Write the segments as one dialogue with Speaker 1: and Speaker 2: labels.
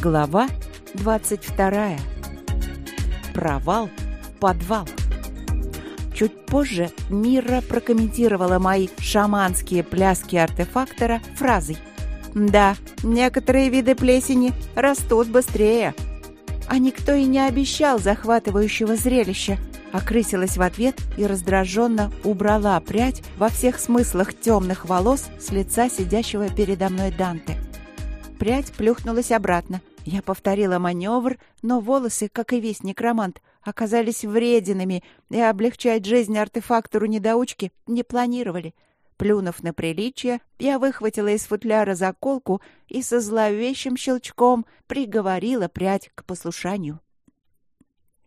Speaker 1: Глава 22. Провал в подвал. Чуть позже Мира прокомментировала мои шаманские пляски артефактора фразой «Да, некоторые виды плесени растут быстрее». А никто и не обещал захватывающего зрелища. Окрысилась в ответ и раздраженно убрала прядь во всех смыслах темных волос с лица сидящего передо мной Данте. Прядь плюхнулась обратно. Я повторила маневр, но волосы, как и весь некромант, оказались врединами и облегчать жизнь артефактору-недоучки не планировали. Плюнув на приличие, я выхватила из футляра заколку и со зловещим щелчком приговорила прядь к послушанию.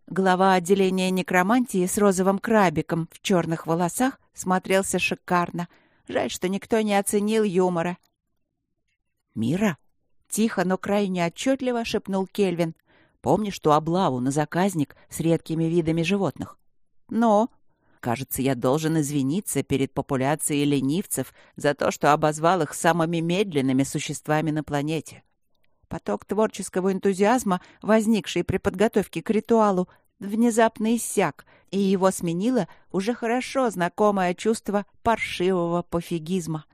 Speaker 1: Глава отделения некромантии с розовым крабиком в черных волосах смотрелся шикарно. Жаль, что никто не оценил юмора. «Мира?» — тихо, но крайне отчетливо шепнул Кельвин. «Помнишь ту облаву на заказник с редкими видами животных?» «Но...» Кажется, я должен извиниться перед популяцией ленивцев за то, что обозвал их самыми медленными существами на планете. Поток творческого энтузиазма, возникший при подготовке к ритуалу, внезапно иссяк, и его сменило уже хорошо знакомое чувство паршивого пофигизма.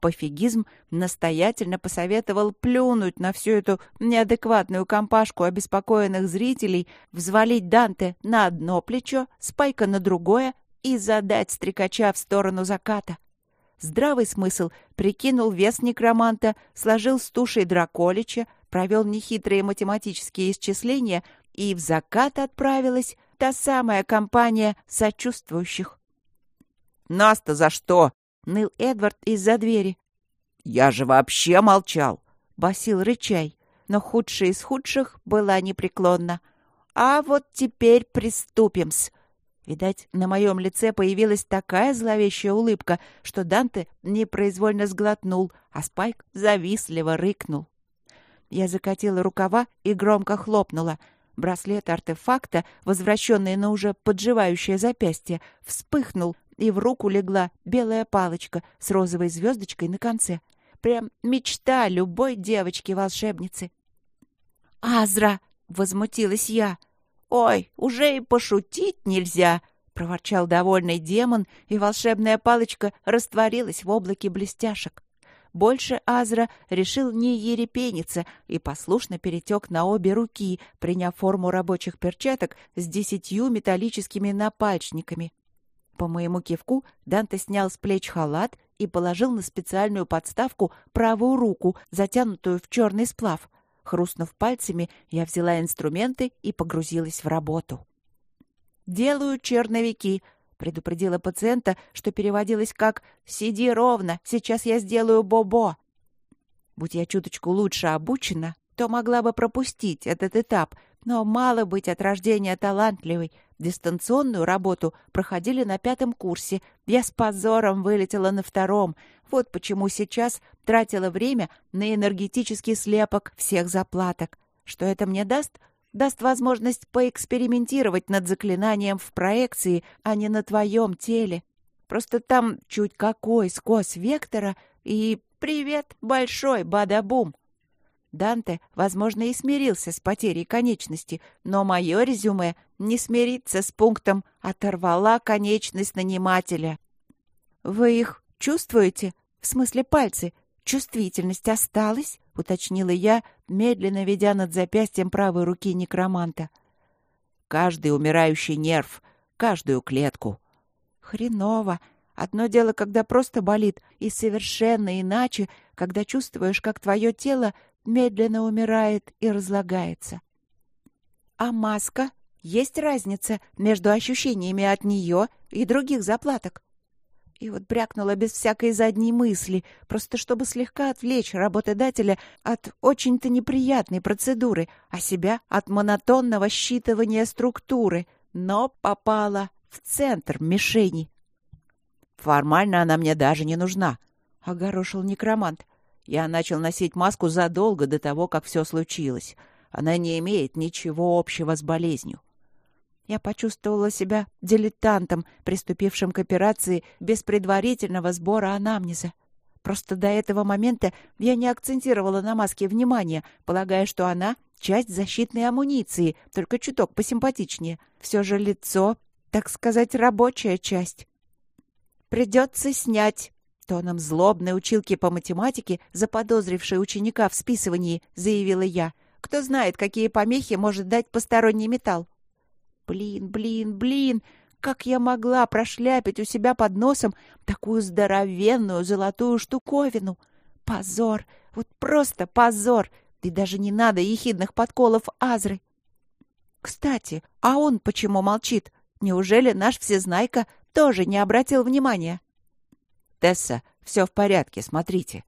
Speaker 1: Пофигизм настоятельно посоветовал плюнуть на всю эту неадекватную компашку обеспокоенных зрителей, взвалить Данте на одно плечо, Спайка на другое и задать стрекача в сторону заката. Здравый смысл прикинул вес некроманта, сложил с тушей драколича, провел нехитрые математические исчисления, и в закат отправилась та самая компания сочувствующих. «Нас-то за что?» — ныл Эдвард из-за двери. «Я же вообще молчал!» — басил рычай. Но худшая из худших была непреклонна. «А вот теперь приступим-с!» Видать, на моем лице появилась такая зловещая улыбка, что Данте непроизвольно сглотнул, а Спайк завистливо рыкнул. Я закатила рукава и громко хлопнула. Браслет артефакта, возвращенный на уже подживающее запястье, вспыхнул, и в руку легла белая палочка с розовой звездочкой на конце. Прям мечта любой девочки-волшебницы. «Азра!» — возмутилась я. «Ой, уже и пошутить нельзя!» — проворчал довольный демон, и волшебная палочка растворилась в облаке блестяшек. Больше Азра решил не ерепениться и послушно перетек на обе руки, приняв форму рабочих перчаток с десятью металлическими напальчниками. По моему кивку Данте снял с плеч халат и положил на специальную подставку правую руку, затянутую в черный сплав — Хрустнув пальцами, я взяла инструменты и погрузилась в работу. «Делаю черновики», — предупредила пациента, что переводилось как «Сиди ровно, сейчас я сделаю бобо». Будь я чуточку лучше обучена, то могла бы пропустить этот этап, но мало быть от рождения талантливой. Дистанционную работу проходили на пятом курсе. Я с позором вылетела на втором. Вот почему сейчас тратила время на энергетический слепок всех заплаток. Что это мне даст? Даст возможность поэкспериментировать над заклинанием в проекции, а не на твоем теле. Просто там чуть какой скос вектора и «Привет, большой бадабум!» Данте, возможно, и смирился с потерей конечности, но мое резюме не смирится с пунктом «оторвала конечность нанимателя». «Вы их чувствуете? В смысле пальцы? Чувствительность осталась?» — уточнила я, медленно ведя над запястьем правой руки некроманта. «Каждый умирающий нерв, каждую клетку». «Хреново. Одно дело, когда просто болит, и совершенно иначе, когда чувствуешь, как твое тело медленно умирает и разлагается. А маска? Есть разница между ощущениями от нее и других заплаток? И вот брякнула без всякой задней мысли, просто чтобы слегка отвлечь работодателя от очень-то неприятной процедуры, а себя от монотонного считывания структуры, но попала в центр мишени. «Формально она мне даже не нужна», — огорошил некромант. Я начал носить маску задолго до того, как все случилось. Она не имеет ничего общего с болезнью. Я почувствовала себя дилетантом, приступившим к операции без предварительного сбора анамнеза. Просто до этого момента я не акцентировала на маске внимания, полагая, что она — часть защитной амуниции, только чуток посимпатичнее. Все же лицо, так сказать, рабочая часть. «Придется снять», — тоном злобной училки по математике, заподозрившей ученика в списывании, заявила я. «Кто знает, какие помехи может дать посторонний металл?» «Блин, блин, блин!» Как я могла прошляпить у себя под носом такую здоровенную золотую штуковину? Позор! Вот просто позор! И даже не надо ехидных подколов Азры. Кстати, а он почему молчит? Неужели наш всезнайка тоже не обратил внимания?
Speaker 2: «Тесса, все в порядке, смотрите».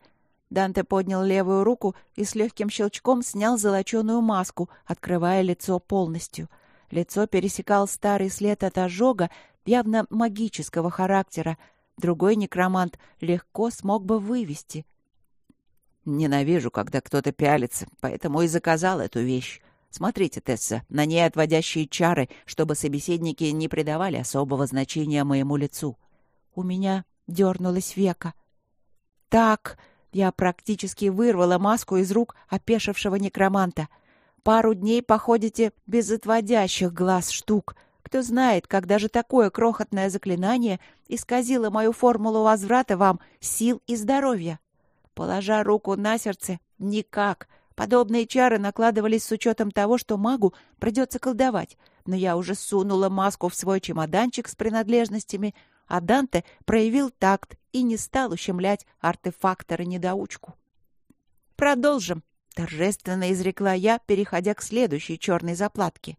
Speaker 2: Данте поднял левую руку и с легким щелчком снял золоченую маску, открывая лицо полностью. Лицо пересекал старый след от ожога, явно магического характера. Другой некромант легко смог бы вывести.
Speaker 3: Ненавижу, когда кто-то пялится, поэтому и заказал эту вещь. Смотрите, Тесса, на ней отводящие чары, чтобы собеседники не придавали особого значения моему лицу.
Speaker 1: У меня дернулась века. Так, я практически вырвала маску из рук опешившего некроманта — Пару дней походите без отводящих глаз штук. Кто знает, когда же такое крохотное заклинание исказило мою формулу возврата вам сил и здоровья. Положа руку на сердце, никак. Подобные чары накладывались с учетом того, что магу придется колдовать. Но я уже сунула маску в свой чемоданчик с принадлежностями, а Данте проявил такт и не стал ущемлять артефактора-недоучку. Продолжим торжественно изрекла я, переходя к следующей черной заплатке.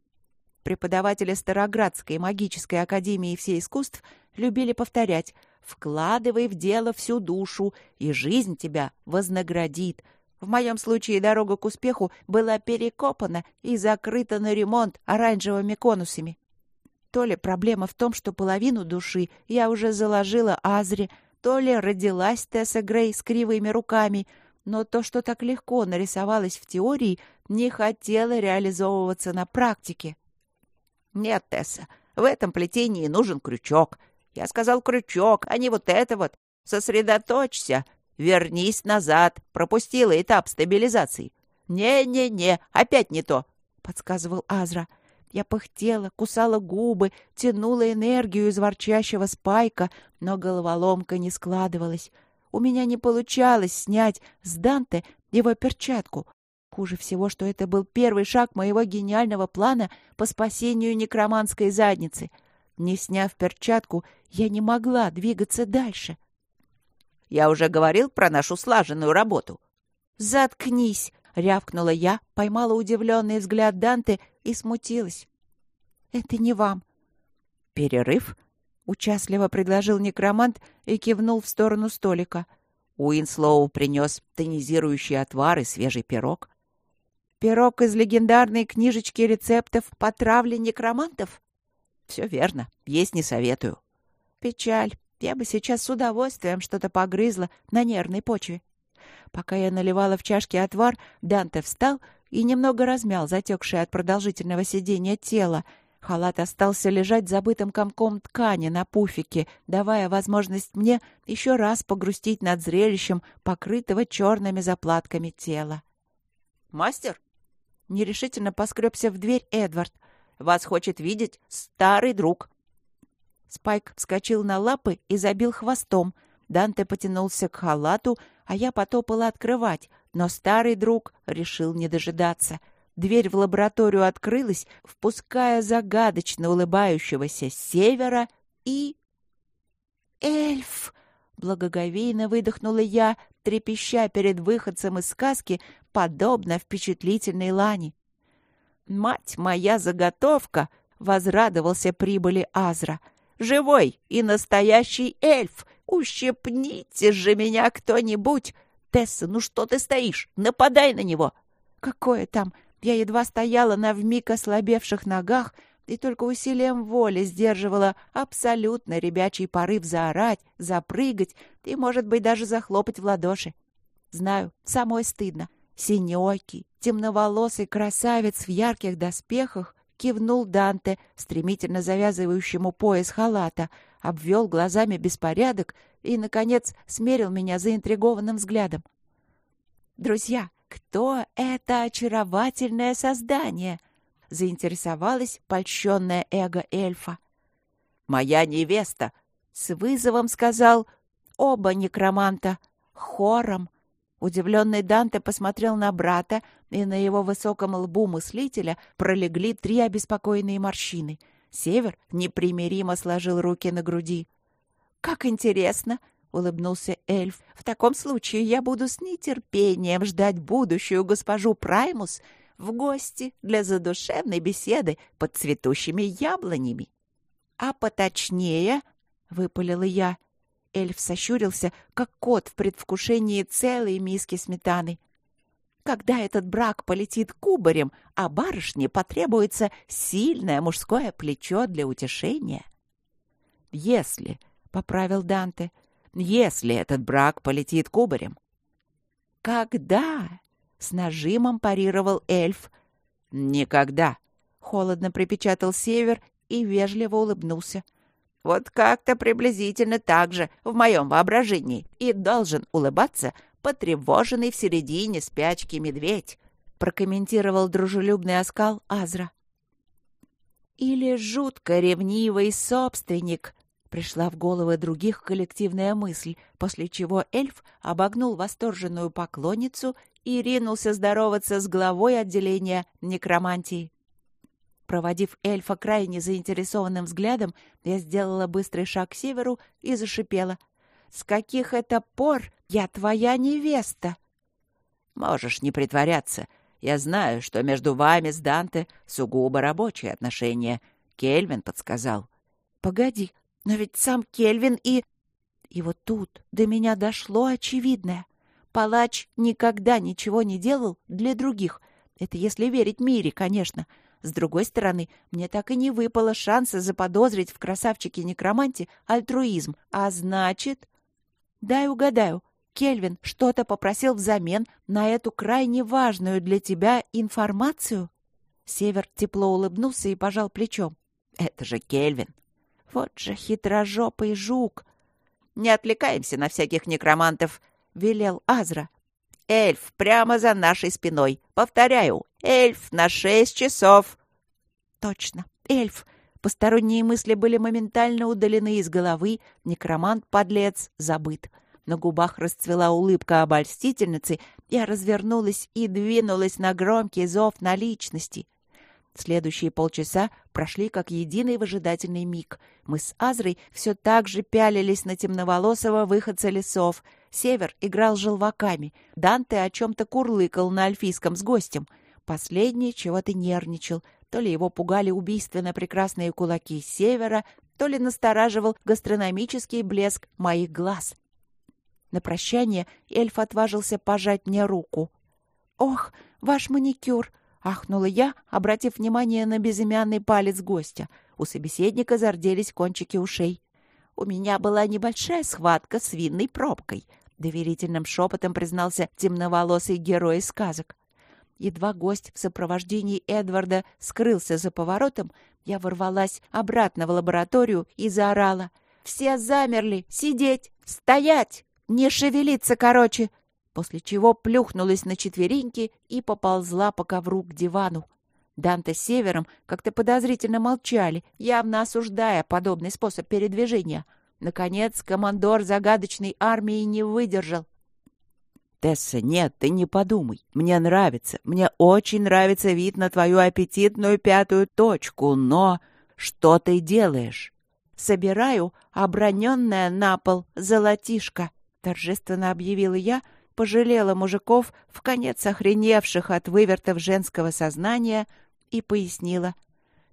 Speaker 1: Преподаватели Староградской магической академии всех искусств любили повторять «Вкладывай в дело всю душу, и жизнь тебя вознаградит». В моем случае дорога к успеху была перекопана и закрыта на ремонт оранжевыми конусами. То ли проблема в том, что половину души я уже заложила Азре, то ли родилась Тесса Грей с кривыми руками — но то, что так легко нарисовалось в теории, не хотело реализовываться на практике.
Speaker 3: «Нет, Тесса, в этом плетении нужен крючок. Я сказал крючок, а не вот это вот. Сосредоточься, вернись назад, пропустила этап стабилизации. «Не-не-не, опять не то», — подсказывал Азра. Я пыхтела, кусала губы, тянула энергию из ворчащего спайка, но головоломка не складывалась. У меня не получалось снять с Данте его перчатку. Хуже всего, что это был первый шаг моего гениального плана по спасению некроманской задницы. Не сняв перчатку, я не могла двигаться дальше. «Я уже говорил про нашу слаженную работу».
Speaker 1: «Заткнись!» — рявкнула я, поймала удивленный взгляд Данте и смутилась. «Это не вам».
Speaker 3: «Перерыв?»
Speaker 1: Участливо предложил некромант и кивнул в сторону столика.
Speaker 3: Уинслоу принес тонизирующий отвар и свежий пирог.
Speaker 1: «Пирог из легендарной книжечки рецептов по травле некромантов?»
Speaker 3: «Все верно. Есть не советую».
Speaker 1: «Печаль. Я бы сейчас с удовольствием что-то погрызла на нервной почве». Пока я наливала в чашки отвар, Данте встал и немного размял затекшее от продолжительного сидения тело, Халат остался лежать забытым комком ткани на пуфике, давая возможность мне еще раз погрустить над зрелищем покрытого черными заплатками тела.
Speaker 3: «Мастер?»
Speaker 1: Нерешительно поскребся в дверь Эдвард.
Speaker 3: «Вас хочет видеть старый друг».
Speaker 1: Спайк вскочил на лапы и забил хвостом. Данте потянулся к халату, а я потопала открывать, но старый друг решил не дожидаться — Дверь в лабораторию открылась, впуская загадочно улыбающегося севера и... «Эльф!» — благоговейно выдохнула я, трепеща перед выходцем из сказки, подобно впечатлительной лани. «Мать моя заготовка!» — возрадовался прибыли Азра. «Живой и настоящий эльф! Ущипните же меня кто-нибудь! Тесса, ну что ты стоишь? Нападай на него!» «Какое там? Я едва стояла на вмиг ослабевших ногах и только усилием воли сдерживала абсолютно ребячий порыв заорать, запрыгать и, может быть, даже захлопать в ладоши. Знаю, самой стыдно. Синеокий, темноволосый красавец в ярких доспехах кивнул Данте, стремительно завязывающему пояс халата, обвел глазами беспорядок и, наконец, смерил меня заинтригованным взглядом. «Друзья, кто это очаровательное создание?» — заинтересовалась польщенная эго эльфа.
Speaker 3: «Моя невеста!»
Speaker 1: — с вызовом сказал оба некроманта, хором. Удивленный Данте посмотрел на брата, и на его высоком лбу мыслителя пролегли три обеспокоенные морщины. Север непримиримо сложил руки на груди. «Как интересно!» — улыбнулся эльф. «В таком случае я буду с нетерпением ждать будущую госпожу Праймус в гости для задушевной беседы под цветущими яблонями». «А поточнее», — выпалила я, — Эльф сощурился, как кот в предвкушении целой миски сметаны. Когда этот брак полетит кубарем, а барышне потребуется сильное мужское плечо для утешения.
Speaker 3: «Если», — поправил Данте, — «если этот брак полетит кубарем».
Speaker 1: «Когда?» — с нажимом парировал эльф.
Speaker 3: «Никогда», — холодно припечатал Север и вежливо улыбнулся. — вот как-то приблизительно так же в моем воображении и должен улыбаться потревоженный в середине спячки медведь,
Speaker 1: прокомментировал дружелюбный оскал Азра. Или жутко ревнивый собственник, пришла в головы других коллективная мысль, после чего эльф обогнул восторженную поклонницу и ринулся здороваться с главой отделения некромантии. Проводив эльфа крайне заинтересованным взглядом, я сделала быстрый шаг к северу и зашипела. «С каких это пор я твоя невеста?»
Speaker 3: «Можешь не притворяться. Я знаю, что между вами с Данте сугубо рабочие отношения. Кельвин подсказал».
Speaker 1: «Погоди, но ведь сам Кельвин и...» И вот тут до меня дошло очевидное. Палач никогда ничего не делал для других. Это если верить Мире, конечно. С другой стороны, мне так и не выпало шанса заподозрить в красавчике-некроманте альтруизм. А значит... Дай угадаю. Кельвин что-то попросил взамен на эту крайне важную для тебя информацию? Север тепло улыбнулся и пожал плечом.
Speaker 3: Это же Кельвин.
Speaker 1: Вот же хитрожопый жук.
Speaker 3: Не отвлекаемся на всяких некромантов, велел Азра. Эльф прямо за нашей спиной. Повторяю, эльф на шесть часов.
Speaker 1: Точно, эльф. Посторонние мысли были моментально удалены из головы. Некромант-подлец забыт. На губах расцвела улыбка обольстительницы. Я развернулась и двинулась на громкий зов наличности. Следующие полчаса прошли как единый выжидательный миг. Мы с Азрой все так же пялились на темноволосого выходца лесов — Север играл желваками. Данте о чем-то курлыкал на альфийском с гостем. Последний чего-то нервничал. То ли его пугали убийственно прекрасные кулаки Севера, то ли настораживал гастрономический блеск моих глаз. На прощание эльф отважился пожать мне руку. «Ох, ваш маникюр!» — ахнула я, обратив внимание на безымянный палец гостя. У собеседника зарделись кончики ушей. «У меня была небольшая схватка с винной пробкой», — доверительным шепотом признался темноволосый герой сказок. Едва гость в сопровождении Эдварда скрылся за поворотом, я ворвалась обратно в лабораторию и заорала. «Все замерли! Сидеть! Стоять! Не шевелиться, короче!» После чего плюхнулась на четвереньки и поползла по ковру к дивану. Данте с Севером как-то подозрительно молчали, явно осуждая подобный способ передвижения. Наконец, командор загадочной армии не выдержал.
Speaker 3: «Тесса, нет, ты не подумай. Мне нравится, мне очень нравится вид на твою аппетитную пятую точку, но что ты делаешь?»
Speaker 1: «Собираю оброненное на пол золотишко», — торжественно объявила я, пожалела мужиков, в конец охреневших от вывертов женского сознания, и пояснила.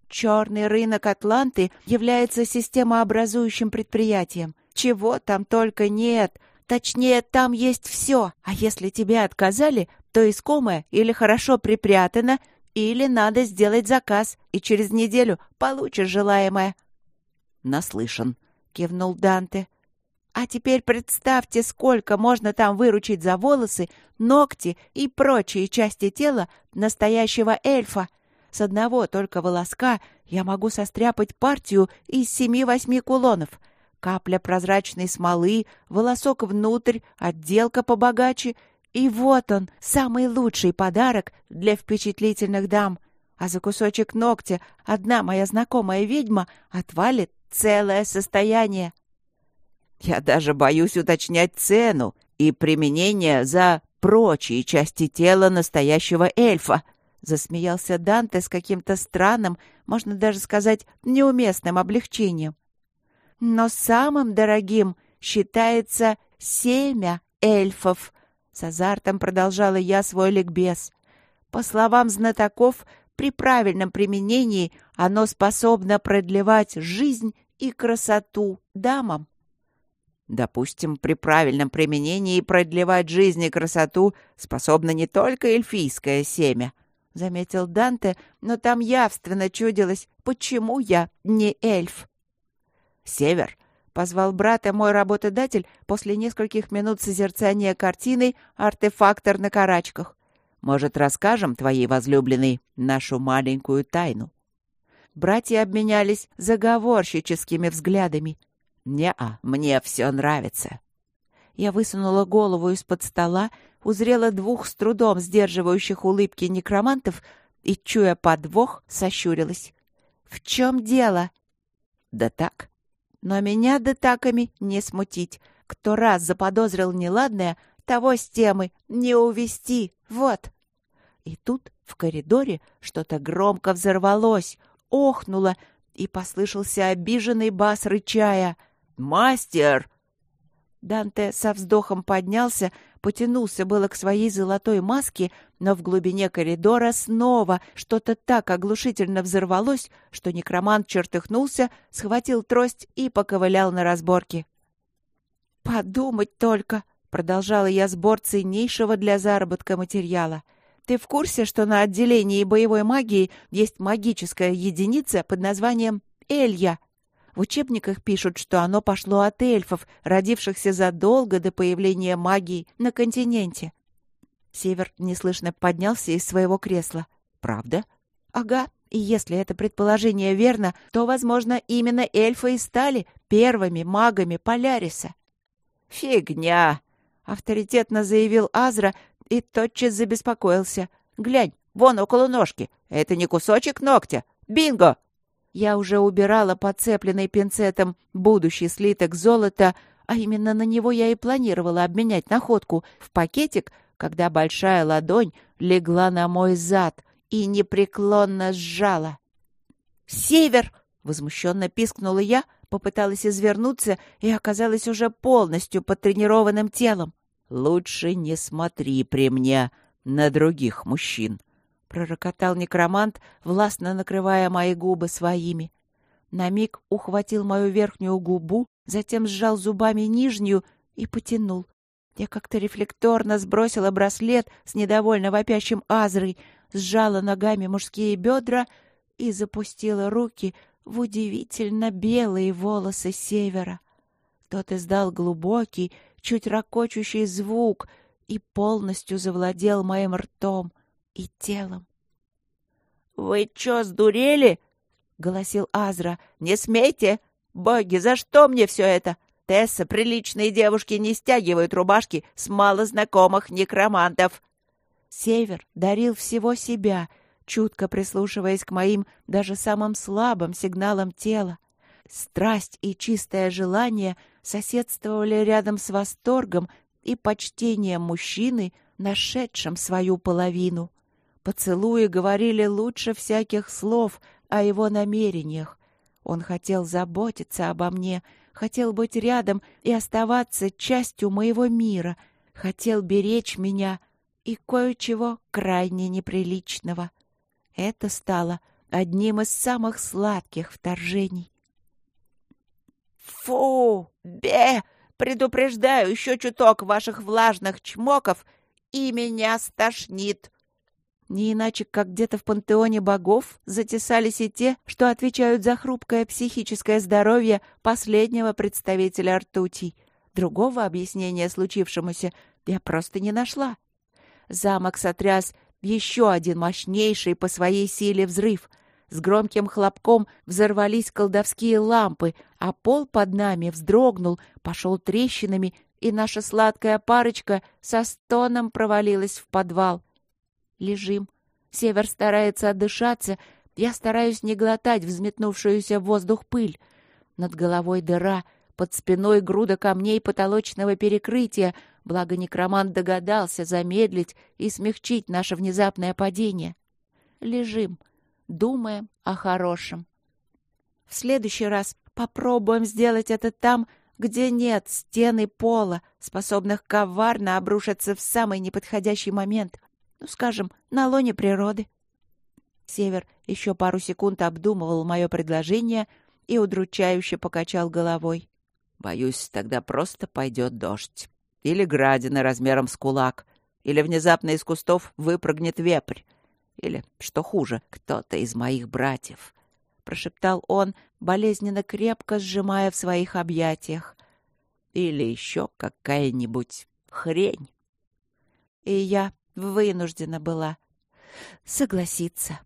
Speaker 1: Черный рынок Атланты является системообразующим предприятием. Чего там только нет. Точнее, там есть все. А если тебе отказали, то искомое или хорошо припрятано, или надо сделать заказ, и через неделю получишь желаемое.
Speaker 3: «Наслышан», — кивнул
Speaker 1: Данте. А теперь представьте, сколько можно там выручить за волосы, ногти и прочие части тела настоящего эльфа. С одного только волоска я могу состряпать партию из семи-восьми кулонов. капля прозрачной смолы, волосок внутрь, отделка побогаче. И вот он, самый лучший подарок для впечатлительных дам. А за кусочек ногтя одна моя знакомая ведьма отвалит целое состояние.
Speaker 3: Я даже боюсь уточнять цену и применение за прочие части тела настоящего эльфа, засмеялся Данте с каким-то странным, можно даже сказать, неуместным облегчением.
Speaker 1: Но самым дорогим считается семя эльфов, с азартом продолжала я свой ликбез. По словам знатоков, при правильном применении оно способно продлевать жизнь и красоту дамам.
Speaker 3: Допустим, при правильном применении продлевать жизнь и красоту способно не только эльфийское семя, — заметил Данте, но там явственно чудилось, почему я не эльф. «Север», — позвал брата мой работодатель после нескольких минут созерцания картины «Артефактор на карачках». «Может, расскажем твоей возлюбленной нашу маленькую тайну?» Братья обменялись заговорщическими взглядами. «Не-а, мне все нравится». Я высунула голову из-под стола, узрела двух с трудом сдерживающих улыбки некромантов и, чуя подвох, сощурилась. «В чем дело?» «Да так». Но меня детаками не смутить. Кто раз заподозрил неладное, того с темы не увести. Вот. И тут в коридоре что-то громко взорвалось, охнуло, и послышался обиженный бас рычая — «Мастер!» Данте со вздохом поднялся, потянулся было к своей золотой маске, но в глубине коридора снова что-то так оглушительно взорвалось, что некромант чертыхнулся, схватил трость и поковылял на разборки. «Подумать только!» — продолжала я сбор ценнейшего для заработка материала. «Ты в курсе, что на отделении боевой магии есть магическая единица под названием «Элья»?» В учебниках пишут, что оно пошло от эльфов, родившихся задолго до появления магии на континенте. Север неслышно поднялся из своего кресла. «Правда?» «Ага. И если это предположение верно, то, возможно, именно эльфы и стали первыми магами Поляриса». «Фигня!» — авторитетно заявил Азра и тотчас забеспокоился. «Глянь, вон около ножки. Это не кусочек ногтя. Бинго!»
Speaker 1: Я уже убирала подцепленный пинцетом будущий слиток золота, а именно на него я и планировала обменять находку в пакетик, когда большая ладонь легла на мой зад и непреклонно сжала. «Север!» — возмущенно пискнула я, попыталась извернуться и оказалась уже полностью подтренированным телом.
Speaker 3: «Лучше не смотри при мне на других мужчин», — пророкотал некромант, властно накрывая мои губы своими.
Speaker 1: На миг ухватил мою верхнюю губу, затем сжал зубами нижнюю и потянул. Я как-то рефлекторно сбросила браслет с недовольно вопящим Азрой, сжала ногами мужские бедра и запустила руки в удивительно белые волосы севера. Тот издал глубокий, чуть ракочущий звук и полностью завладел моим ртом и телом.
Speaker 3: «Вы чё, сдурели?» — голосил Азра. «Не смейте! Боги, за что мне все это? Тесса, приличные девушки не стягивают рубашки с малознакомых некромантов!»
Speaker 1: Север дарил всего себя, чутко прислушиваясь к моим даже самым слабым сигналам тела. Страсть и чистое желание соседствовали рядом с восторгом и почтением мужчины, нашедшим свою половину. Поцелуи говорили лучше всяких слов о его намерениях. Он хотел заботиться обо мне, хотел быть рядом и оставаться частью моего мира, хотел беречь меня и кое-чего крайне неприличного. Это стало одним из самых сладких вторжений.
Speaker 3: «Фу! Бе! Предупреждаю, еще чуток ваших влажных чмоков, и меня стошнит!»
Speaker 1: Не иначе, как где-то в пантеоне богов затесались и те, что отвечают за хрупкое психическое здоровье последнего представителя ртутий. Другого объяснения случившемуся я просто не нашла. Замок сотряс еще один мощнейший по своей силе взрыв. С громким хлопком взорвались колдовские лампы, а пол под нами вздрогнул, пошел трещинами, и наша сладкая парочка со стоном провалилась в подвал. Лежим. Север старается отдышаться, я стараюсь не глотать взметнувшуюся в воздух пыль. Над головой дыра, под спиной груда камней потолочного перекрытия, благо некромант догадался замедлить и смягчить наше внезапное падение. Лежим думаем о хорошем. В следующий раз попробуем сделать это там, где нет стены пола, способных коварно обрушиться в самый неподходящий момент, ну, скажем, на лоне природы. Север еще пару секунд обдумывал мое предложение и удручающе покачал головой.
Speaker 3: «Боюсь, тогда просто пойдет дождь. Или градина размером с кулак, или внезапно из кустов выпрыгнет вепрь. Или, что хуже, кто-то из моих братьев», — прошептал он, болезненно крепко сжимая в своих объятиях. «Или еще какая-нибудь хрень».
Speaker 1: И я вынуждена была согласиться.